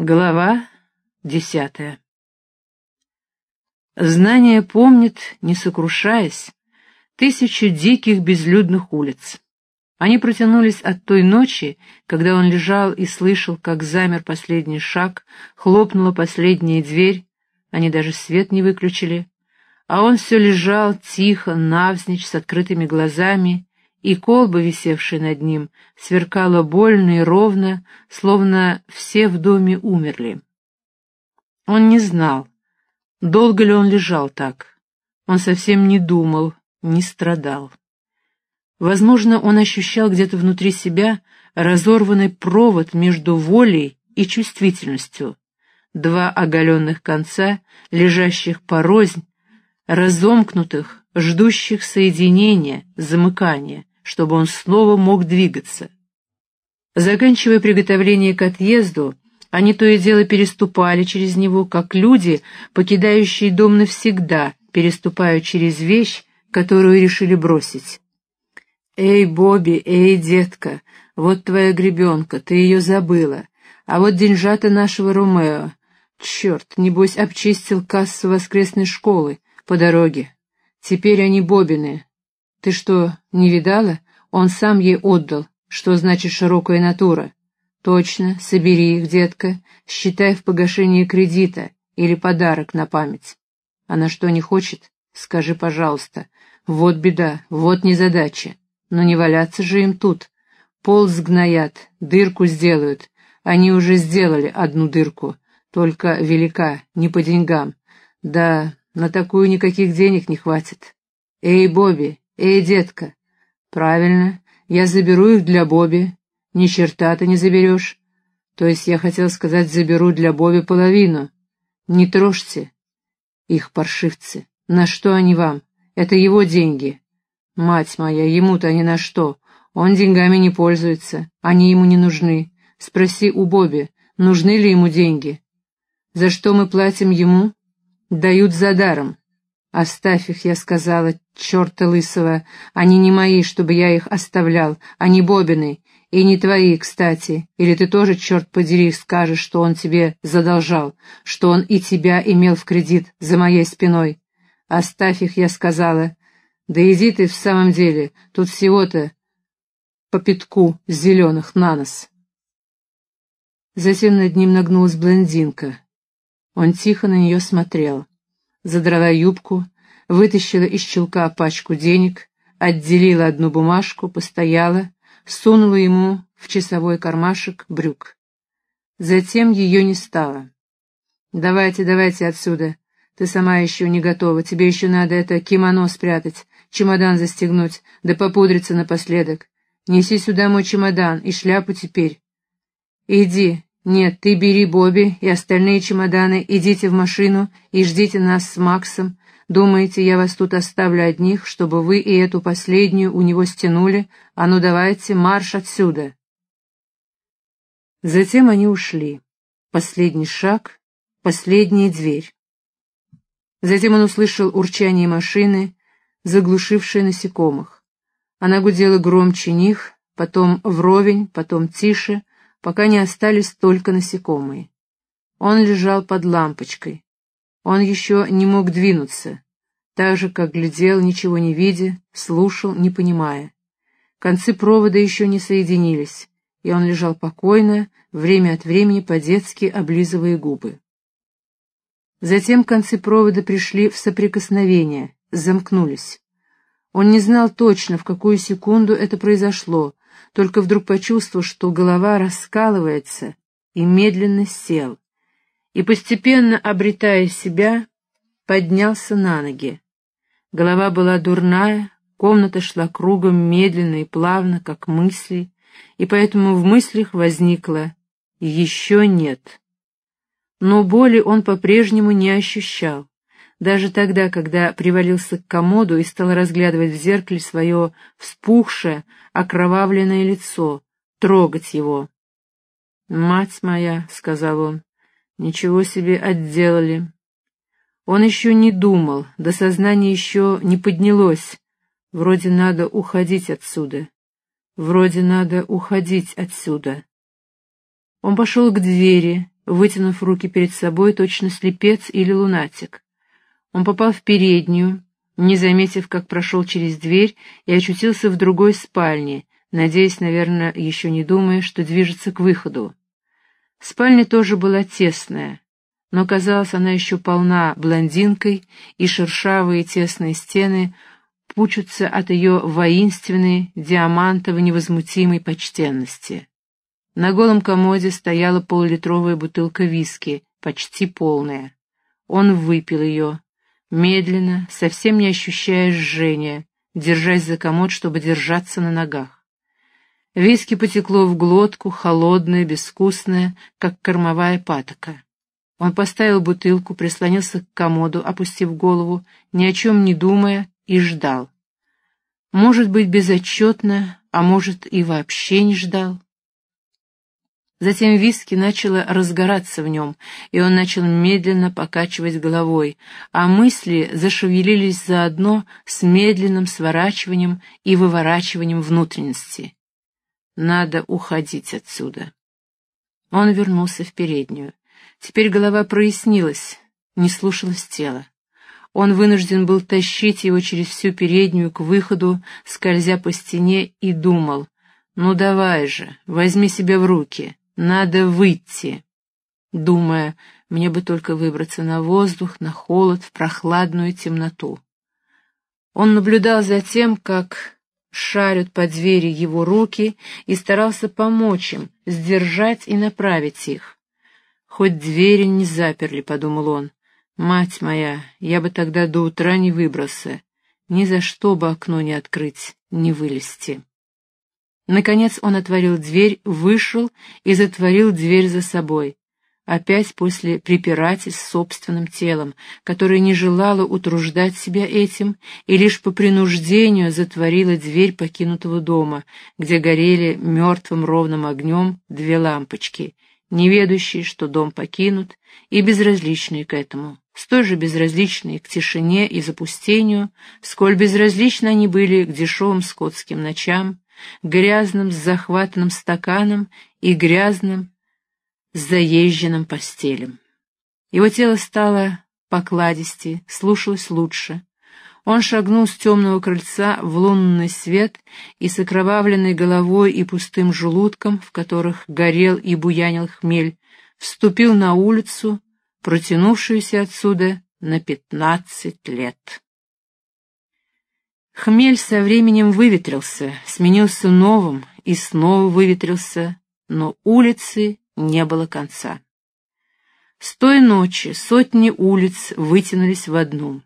Глава десятая Знание помнит, не сокрушаясь, тысячу диких безлюдных улиц. Они протянулись от той ночи, когда он лежал и слышал, как замер последний шаг, хлопнула последняя дверь, они даже свет не выключили, а он все лежал тихо, навзничь, с открытыми глазами и колба, висевшая над ним, сверкала больно и ровно, словно все в доме умерли. Он не знал, долго ли он лежал так. Он совсем не думал, не страдал. Возможно, он ощущал где-то внутри себя разорванный провод между волей и чувствительностью, два оголенных конца, лежащих порознь, разомкнутых, ждущих соединения, замыкания, чтобы он снова мог двигаться. Заканчивая приготовление к отъезду, они то и дело переступали через него, как люди, покидающие дом навсегда, переступают через вещь, которую решили бросить. «Эй, Бобби, эй, детка, вот твоя гребенка, ты ее забыла, а вот деньжата нашего Ромео. Черт, небось, обчистил кассу воскресной школы по дороге. Теперь они Бобины, ты что, не видала? Он сам ей отдал. Что значит широкая натура? Точно, собери их, детка, считай в погашении кредита или подарок на память. Она что, не хочет? Скажи, пожалуйста. Вот беда, вот незадача. Но не валяться же им тут. Пол сгноят, дырку сделают. Они уже сделали одну дырку, только велика, не по деньгам. Да, на такую никаких денег не хватит. Эй, Бобби, «Эй, детка!» «Правильно, я заберу их для Боби. Ни черта ты не заберешь. То есть я хотел сказать, заберу для Боби половину. Не трожьте их, паршивцы. На что они вам? Это его деньги. Мать моя, ему-то они на что? Он деньгами не пользуется, они ему не нужны. Спроси у Боби, нужны ли ему деньги. За что мы платим ему? Дают за даром. «Оставь их», — я сказала, — «черта лысого, они не мои, чтобы я их оставлял, они Бобины, и не твои, кстати, или ты тоже, черт подери, скажешь, что он тебе задолжал, что он и тебя имел в кредит за моей спиной. Оставь их», — я сказала, — «да иди ты в самом деле, тут всего-то по пятку зеленых на нос». Затем над ним нагнулась блондинка. Он тихо на нее смотрел задрала юбку, вытащила из чулка пачку денег, отделила одну бумажку, постояла, сунула ему в часовой кармашек брюк. Затем ее не стало. «Давайте, давайте отсюда. Ты сама еще не готова. Тебе еще надо это кимоно спрятать, чемодан застегнуть, да попудриться напоследок. Неси сюда мой чемодан и шляпу теперь. Иди, «Нет, ты бери Бобби и остальные чемоданы, идите в машину и ждите нас с Максом. Думаете, я вас тут оставлю одних, чтобы вы и эту последнюю у него стянули? А ну давайте, марш отсюда!» Затем они ушли. Последний шаг, последняя дверь. Затем он услышал урчание машины, заглушившее насекомых. Она гудела громче них, потом вровень, потом тише, пока не остались только насекомые. Он лежал под лампочкой. Он еще не мог двинуться, так же, как глядел, ничего не видя, слушал, не понимая. Концы провода еще не соединились, и он лежал покойно, время от времени по-детски облизывая губы. Затем концы провода пришли в соприкосновение, замкнулись. Он не знал точно, в какую секунду это произошло, только вдруг почувствовал, что голова раскалывается, и медленно сел, и, постепенно обретая себя, поднялся на ноги. Голова была дурная, комната шла кругом медленно и плавно, как мысли, и поэтому в мыслях возникло «еще нет». Но боли он по-прежнему не ощущал даже тогда, когда привалился к комоду и стал разглядывать в зеркале свое вспухшее, окровавленное лицо, трогать его. «Мать моя», — сказал он, — «ничего себе отделали». Он еще не думал, до сознания еще не поднялось. Вроде надо уходить отсюда. Вроде надо уходить отсюда. Он пошел к двери, вытянув руки перед собой, точно слепец или лунатик. Он попал в переднюю, не заметив, как прошел через дверь и очутился в другой спальне, надеясь, наверное, еще не думая, что движется к выходу. Спальня тоже была тесная, но казалось, она еще полна блондинкой, и шершавые тесные стены пучутся от ее воинственной, диамантово невозмутимой почтенности. На голом комоде стояла полулитровая бутылка виски, почти полная. Он выпил ее, медленно, совсем не ощущая жжения, держась за комод, чтобы держаться на ногах. Виски потекло в глотку, холодное, безвкусное, как кормовая патока. Он поставил бутылку, прислонился к комоду, опустив голову, ни о чем не думая, и ждал. Может быть, безотчетно, а может, и вообще не ждал. Затем виски начало разгораться в нем, и он начал медленно покачивать головой, а мысли зашевелились заодно с медленным сворачиванием и выворачиванием внутренности. Надо уходить отсюда. Он вернулся в переднюю. Теперь голова прояснилась, не слушалось тело. Он вынужден был тащить его через всю переднюю к выходу, скользя по стене, и думал, «Ну давай же, возьми себя в руки, надо выйти». Думая, мне бы только выбраться на воздух, на холод, в прохладную темноту. Он наблюдал за тем, как шарят по двери его руки, и старался помочь им, сдержать и направить их. «Хоть двери не заперли», — подумал он. «Мать моя, я бы тогда до утра не выбрался. Ни за что бы окно не открыть, не вылезти». Наконец он отворил дверь, вышел и затворил дверь за собой. Опять после препирательств с собственным телом, которое не желало утруждать себя этим и лишь по принуждению затворила дверь покинутого дома, где горели мертвым ровным огнем две лампочки — не ведущие, что дом покинут, и безразличные к этому, столь же безразличные к тишине и запустению, сколь безразличны они были к дешевым скотским ночам, грязным с захватанным стаканом и грязным с заезженным постелем. Его тело стало покладистее, слушалось лучше, он шагнул с темного крыльца в лунный свет и с окровавленной головой и пустым желудком, в которых горел и буянил хмель, вступил на улицу, протянувшуюся отсюда на пятнадцать лет. Хмель со временем выветрился, сменился новым и снова выветрился, но улицы не было конца. С той ночи сотни улиц вытянулись в одну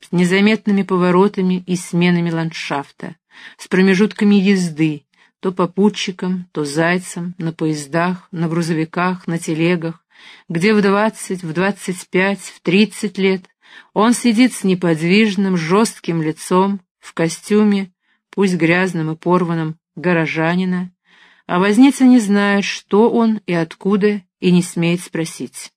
с незаметными поворотами и сменами ландшафта, с промежутками езды, то попутчикам, то зайцам, на поездах, на грузовиках, на телегах, где в двадцать, в двадцать пять, в тридцать лет он сидит с неподвижным, жестким лицом, в костюме, пусть грязным и порванным, горожанина, а возница не знает, что он и откуда, и не смеет спросить.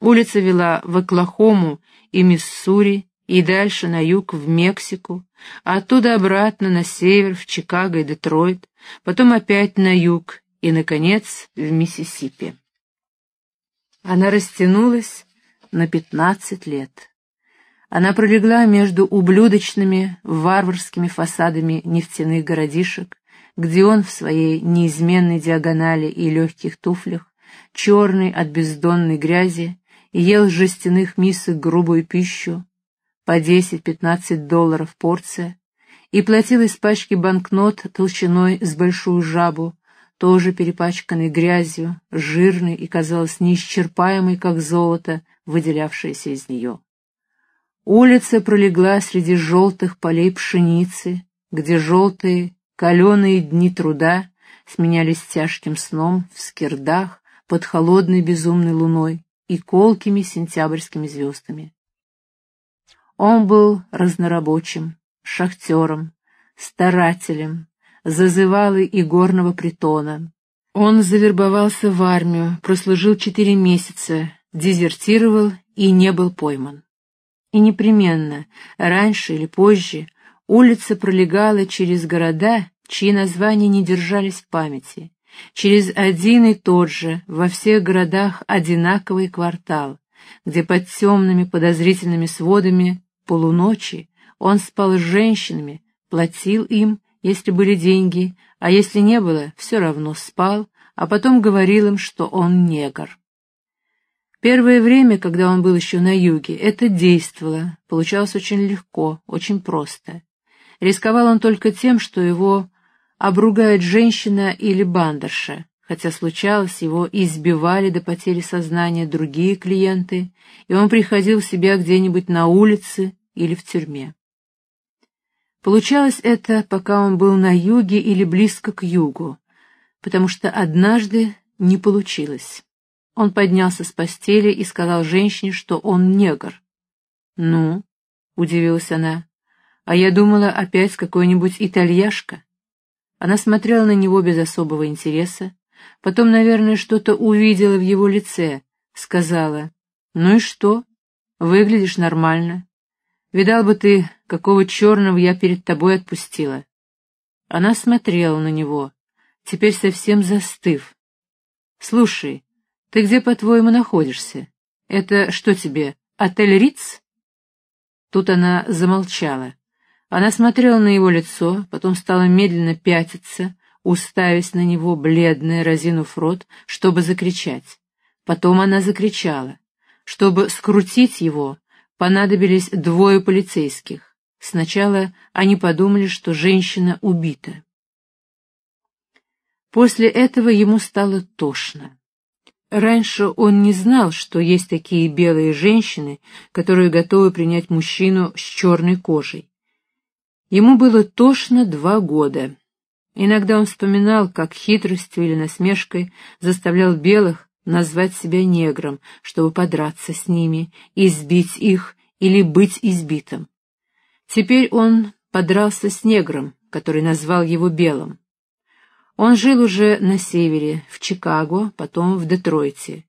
Улица вела в Оклахому и Миссури, и дальше на юг в Мексику, а оттуда обратно на север в Чикаго и Детройт, потом опять на юг и, наконец, в Миссисипи. Она растянулась на пятнадцать лет. Она пролегла между ублюдочными, варварскими фасадами нефтяных городишек, где он в своей неизменной диагонали и легких туфлях, черный от бездонной грязи, ел с жестяных мисок грубую пищу, по 10-15 долларов порция, и платил из пачки банкнот толщиной с большую жабу, тоже перепачканной грязью, жирной и, казалось, неисчерпаемой, как золото, выделявшееся из нее. Улица пролегла среди желтых полей пшеницы, где желтые, каленые дни труда сменялись тяжким сном в скирдах под холодной безумной луной и колкими сентябрьскими звездами. Он был разнорабочим, шахтером, старателем, зазывалый игорного притона. Он завербовался в армию, прослужил четыре месяца, дезертировал и не был пойман. И непременно, раньше или позже, улица пролегала через города, чьи названия не держались в памяти, через один и тот же, во всех городах одинаковый квартал, где под темными подозрительными сводами полуночи он спал с женщинами, платил им, если были деньги, а если не было, все равно спал, а потом говорил им, что он негр. Первое время, когда он был еще на юге, это действовало, получалось очень легко, очень просто. Рисковал он только тем, что его обругает женщина или бандерша, хотя случалось, его избивали до потери сознания другие клиенты, и он приходил в себя где-нибудь на улице или в тюрьме. Получалось это, пока он был на юге или близко к югу, потому что однажды не получилось. Он поднялся с постели и сказал женщине, что он негр. «Ну?» — удивилась она. «А я думала, опять какой-нибудь итальяшка». Она смотрела на него без особого интереса, потом, наверное, что-то увидела в его лице, сказала. «Ну и что? Выглядишь нормально. Видал бы ты, какого черного я перед тобой отпустила». Она смотрела на него, теперь совсем застыв. «Слушай, ты где, по-твоему, находишься? Это что тебе, отель Риц?» Тут она замолчала. Она смотрела на его лицо, потом стала медленно пятиться, уставясь на него, бледная, разинув рот, чтобы закричать. Потом она закричала. Чтобы скрутить его, понадобились двое полицейских. Сначала они подумали, что женщина убита. После этого ему стало тошно. Раньше он не знал, что есть такие белые женщины, которые готовы принять мужчину с черной кожей. Ему было тошно два года. Иногда он вспоминал, как хитростью или насмешкой заставлял белых назвать себя негром, чтобы подраться с ними, избить их или быть избитым. Теперь он подрался с негром, который назвал его белым. Он жил уже на севере, в Чикаго, потом в Детройте.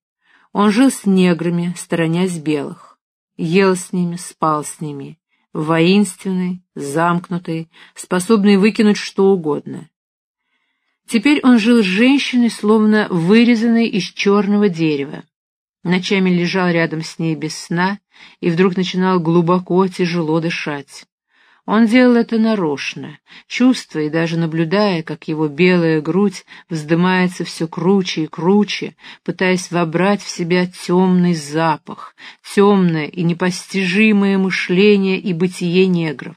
Он жил с неграми, сторонясь белых. Ел с ними, спал с ними. Воинственный, замкнутый, способный выкинуть что угодно. Теперь он жил с женщиной, словно вырезанной из черного дерева. Ночами лежал рядом с ней без сна и вдруг начинал глубоко, тяжело дышать. Он делал это нарочно, чувствуя и даже наблюдая, как его белая грудь вздымается все круче и круче, пытаясь вобрать в себя темный запах, темное и непостижимое мышление и бытие негров.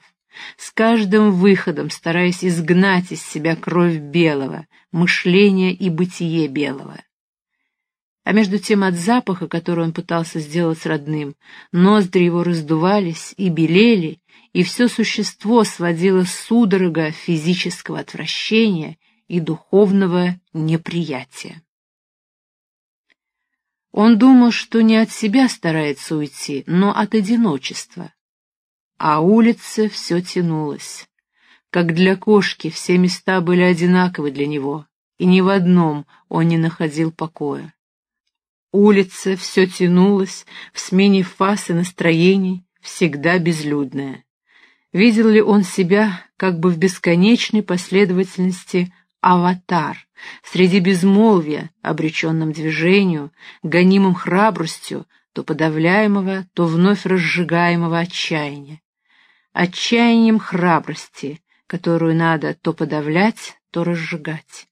С каждым выходом стараясь изгнать из себя кровь белого, мышление и бытие белого. А между тем от запаха, который он пытался сделать родным, ноздри его раздувались и белели, и все существо сводило судорога физического отвращения и духовного неприятия. Он думал, что не от себя старается уйти, но от одиночества. А улица все тянулась. Как для кошки все места были одинаковы для него, и ни в одном он не находил покоя. Улица все тянулась в смене фаз и настроений, всегда безлюдная. Видел ли он себя как бы в бесконечной последовательности аватар, среди безмолвия, обреченном движению, гонимым храбростью, то подавляемого, то вновь разжигаемого отчаяния. Отчаянием храбрости, которую надо то подавлять, то разжигать.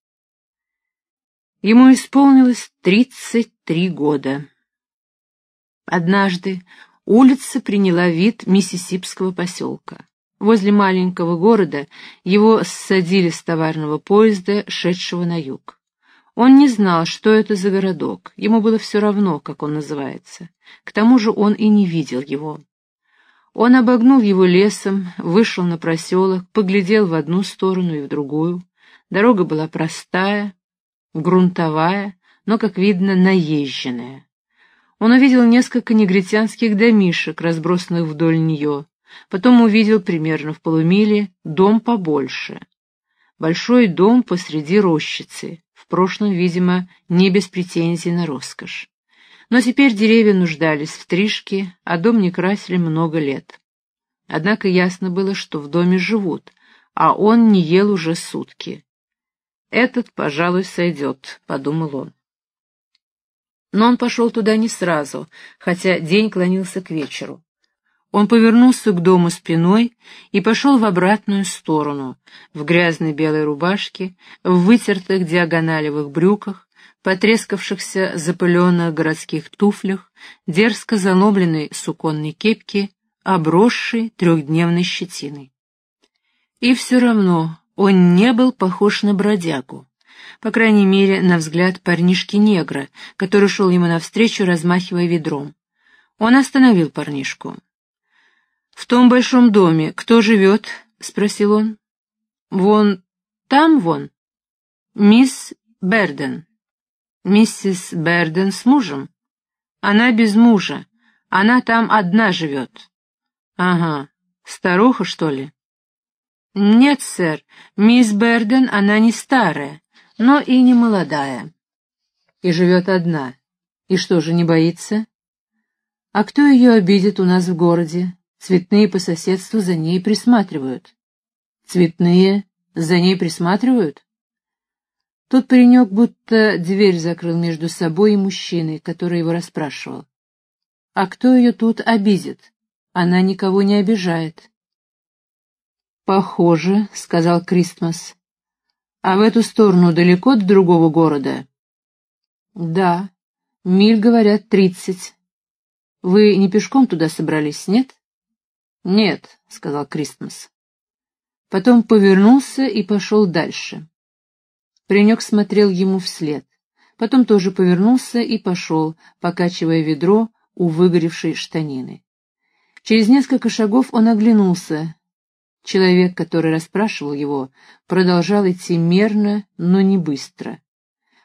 Ему исполнилось тридцать три года. Однажды улица приняла вид миссисипского поселка. Возле маленького города его ссадили с товарного поезда, шедшего на юг. Он не знал, что это за городок, ему было все равно, как он называется. К тому же он и не видел его. Он обогнул его лесом, вышел на проселок, поглядел в одну сторону и в другую. Дорога была простая, грунтовая, но, как видно, наезженная. Он увидел несколько негритянских домишек, разбросанных вдоль нее, Потом увидел примерно в полумиле дом побольше. Большой дом посреди рощицы, в прошлом, видимо, не без претензий на роскошь. Но теперь деревья нуждались в стрижке, а дом не красили много лет. Однако ясно было, что в доме живут, а он не ел уже сутки. «Этот, пожалуй, сойдет», — подумал он. Но он пошел туда не сразу, хотя день клонился к вечеру. Он повернулся к дому спиной и пошел в обратную сторону, в грязной белой рубашке, в вытертых диагоналевых брюках, потрескавшихся запыленных городских туфлях, дерзко залобленной суконной кепке, обросшей трехдневной щетиной. И все равно он не был похож на бродягу, по крайней мере, на взгляд парнишки-негра, который шел ему навстречу, размахивая ведром. Он остановил парнишку. «В том большом доме кто живет?» — спросил он. «Вон там вон. Мисс Берден. Миссис Берден с мужем. Она без мужа. Она там одна живет». «Ага. Старуха, что ли?» «Нет, сэр. Мисс Берден, она не старая, но и не молодая. И живет одна. И что же, не боится?» «А кто ее обидит у нас в городе? Цветные по соседству за ней присматривают. Цветные за ней присматривают? Тот паренек будто дверь закрыл между собой и мужчиной, который его расспрашивал. А кто ее тут обидит? Она никого не обижает. «Похоже», — сказал Кристмас. «А в эту сторону далеко до другого города?» «Да. Миль, говорят, тридцать. Вы не пешком туда собрались, нет?» «Нет», — сказал Кристмас. Потом повернулся и пошел дальше. Паренек смотрел ему вслед. Потом тоже повернулся и пошел, покачивая ведро у выгоревшей штанины. Через несколько шагов он оглянулся. Человек, который расспрашивал его, продолжал идти мерно, но не быстро.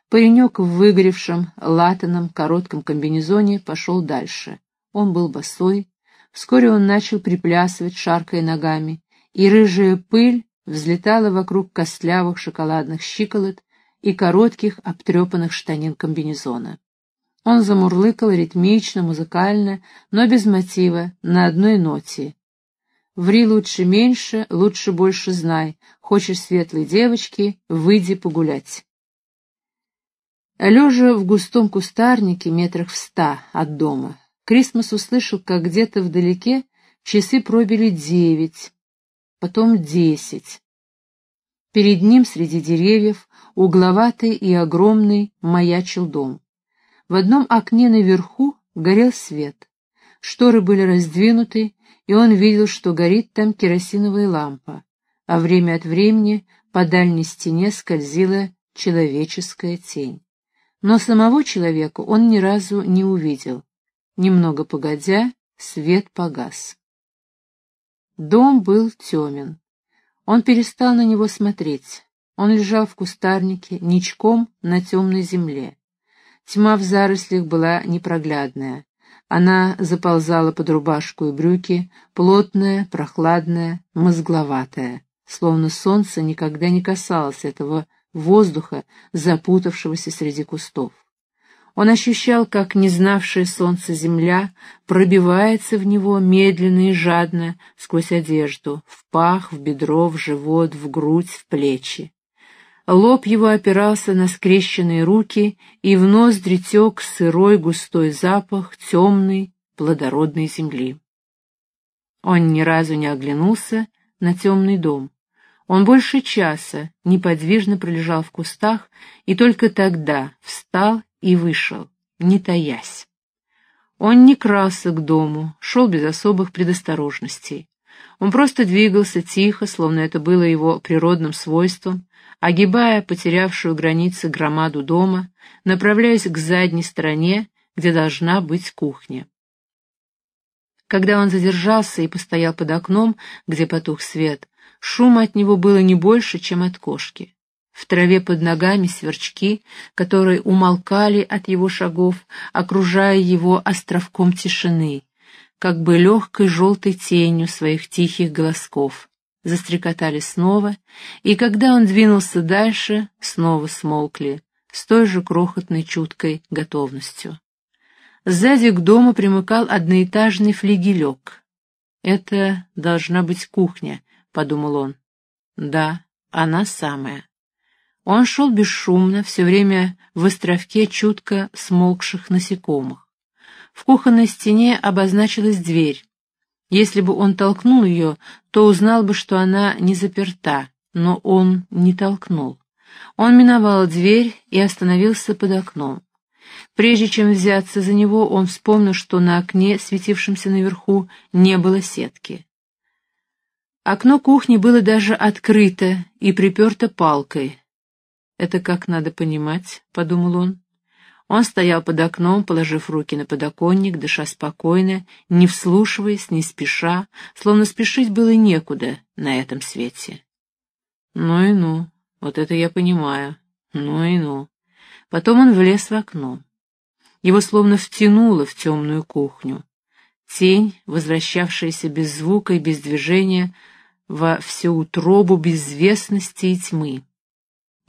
Паренек в выгоревшем, латаном, коротком комбинезоне пошел дальше. Он был босой, Вскоре он начал приплясывать, шаркая ногами, и рыжая пыль взлетала вокруг костлявых шоколадных щиколот и коротких обтрепанных штанин комбинезона. Он замурлыкал ритмично, музыкально, но без мотива, на одной ноте. «Ври лучше меньше, лучше больше знай. Хочешь светлой девочки, выйди погулять». Лежа в густом кустарнике метрах в ста от дома, Крисмас услышал, как где-то вдалеке часы пробили девять, потом десять. Перед ним среди деревьев, угловатый и огромный, маячил дом. В одном окне наверху горел свет. Шторы были раздвинуты, и он видел, что горит там керосиновая лампа, а время от времени по дальней стене скользила человеческая тень. Но самого человека он ни разу не увидел. Немного погодя, свет погас. Дом был темен. Он перестал на него смотреть. Он лежал в кустарнике, ничком на темной земле. Тьма в зарослях была непроглядная. Она заползала под рубашку и брюки, плотная, прохладная, мозгловатая, словно солнце никогда не касалось этого воздуха, запутавшегося среди кустов. Он ощущал, как незнавшая солнце земля пробивается в него медленно и жадно сквозь одежду, в пах, в бедро, в живот, в грудь, в плечи. Лоб его опирался на скрещенные руки, и в ноздри тек сырой густой запах темной, плодородной земли. Он ни разу не оглянулся на темный дом. Он больше часа неподвижно пролежал в кустах и только тогда встал и вышел, не таясь. Он не крался к дому, шел без особых предосторожностей. Он просто двигался тихо, словно это было его природным свойством, огибая потерявшую границы громаду дома, направляясь к задней стороне, где должна быть кухня. Когда он задержался и постоял под окном, где потух свет, шума от него было не больше, чем от кошки. В траве под ногами сверчки, которые умолкали от его шагов, окружая его островком тишины, как бы легкой желтой тенью своих тихих голосков. Застрекотали снова, и когда он двинулся дальше, снова смолкли, с той же крохотной чуткой готовностью. Сзади к дому примыкал одноэтажный флигелек. «Это должна быть кухня», — подумал он. «Да, она самая». Он шел бесшумно, все время в островке чутко смолкших насекомых. В кухонной стене обозначилась дверь. Если бы он толкнул ее, то узнал бы, что она не заперта, но он не толкнул. Он миновал дверь и остановился под окном. Прежде чем взяться за него, он вспомнил, что на окне, светившемся наверху, не было сетки. Окно кухни было даже открыто и приперто палкой. «Это как надо понимать», — подумал он. Он стоял под окном, положив руки на подоконник, дыша спокойно, не вслушиваясь, не спеша, словно спешить было некуда на этом свете. Ну и ну, вот это я понимаю, ну и ну. Потом он влез в окно. Его словно втянуло в темную кухню. Тень, возвращавшаяся без звука и без движения, во всю утробу безвестности и тьмы.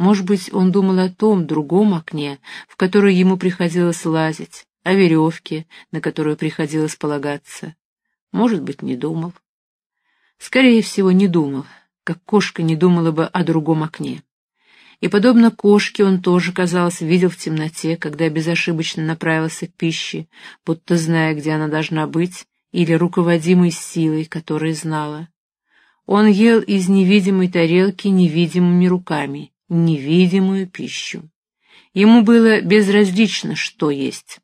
Может быть, он думал о том другом окне, в которое ему приходилось лазить, о веревке, на которую приходилось полагаться. Может быть, не думал. Скорее всего, не думал, как кошка не думала бы о другом окне. И, подобно кошке, он тоже, казалось, видел в темноте, когда безошибочно направился к пище, будто зная, где она должна быть, или руководимой силой, которая знала. Он ел из невидимой тарелки невидимыми руками, невидимую пищу. Ему было безразлично, что есть.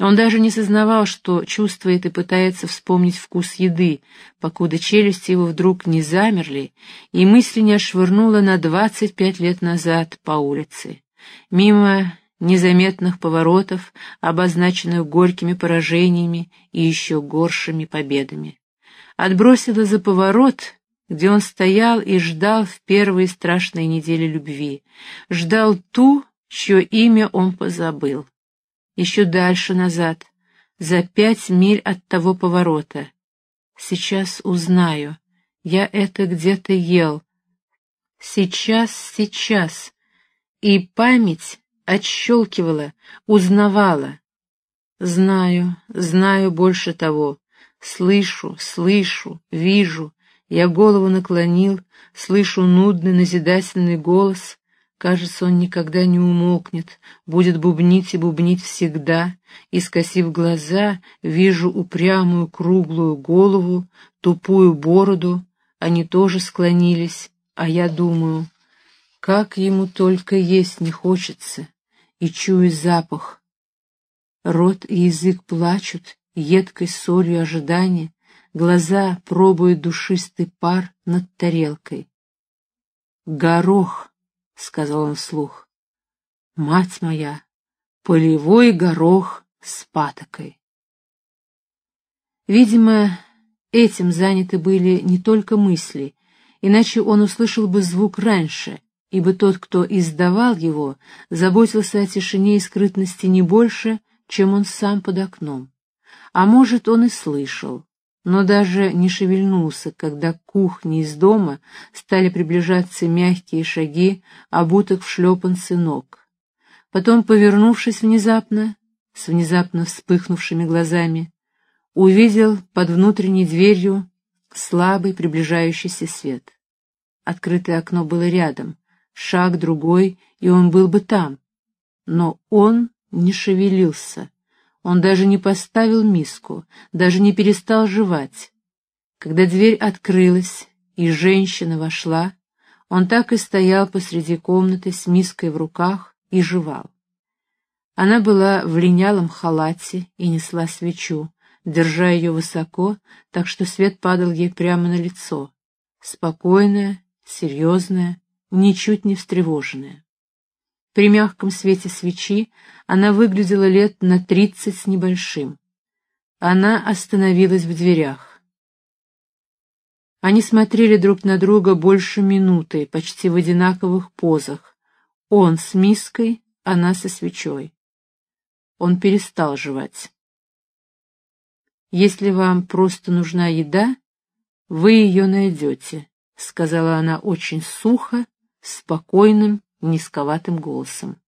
Он даже не сознавал, что чувствует и пытается вспомнить вкус еды, покуда челюсти его вдруг не замерли, и мысли не ошвырнула на двадцать пять лет назад по улице. Мимо незаметных поворотов, обозначенных горькими поражениями и еще горшими победами. Отбросила за поворот где он стоял и ждал в первые страшные недели любви, ждал ту, чье имя он позабыл. Еще дальше назад, за пять миль от того поворота. Сейчас узнаю, я это где-то ел. Сейчас, сейчас. И память отщелкивала, узнавала. Знаю, знаю больше того. Слышу, слышу, вижу, я голову наклонил, слышу нудный назидательный голос. Кажется, он никогда не умолкнет, будет бубнить и бубнить всегда, и, скосив глаза, вижу упрямую круглую голову, тупую бороду, они тоже склонились, а я думаю, как ему только есть не хочется, и чую запах. Рот и язык плачут, едкой солью ожидания, Глаза пробуют душистый пар над тарелкой. «Горох», — сказал он вслух. «Мать моя, полевой горох с патокой». Видимо, этим заняты были не только мысли, иначе он услышал бы звук раньше, ибо тот, кто издавал его, заботился о тишине и скрытности не больше, чем он сам под окном. А может, он и слышал, но даже не шевельнулся, когда к кухне из дома стали приближаться мягкие шаги, обутых в шлепанцы ног. Потом, повернувшись внезапно, с внезапно вспыхнувшими глазами, увидел под внутренней дверью слабый приближающийся свет. Открытое окно было рядом, шаг другой, и он был бы там. Но он не шевелился, он даже не поставил миску, даже не перестал жевать. Когда дверь открылась и женщина вошла, он так и стоял посреди комнаты с миской в руках и жевал. Она была в линялом халате и несла свечу, держа ее высоко, так что свет падал ей прямо на лицо. Спокойная, серьезная, ничуть не встревоженная. При мягком свете свечи она выглядела лет на тридцать с небольшим. Она остановилась в дверях. Они смотрели друг на друга больше минуты, почти в одинаковых позах. Он с миской, она со свечой. Он перестал жевать. «Если вам просто нужна еда, вы ее найдете», — сказала она очень сухо, спокойным, низковатым голосом.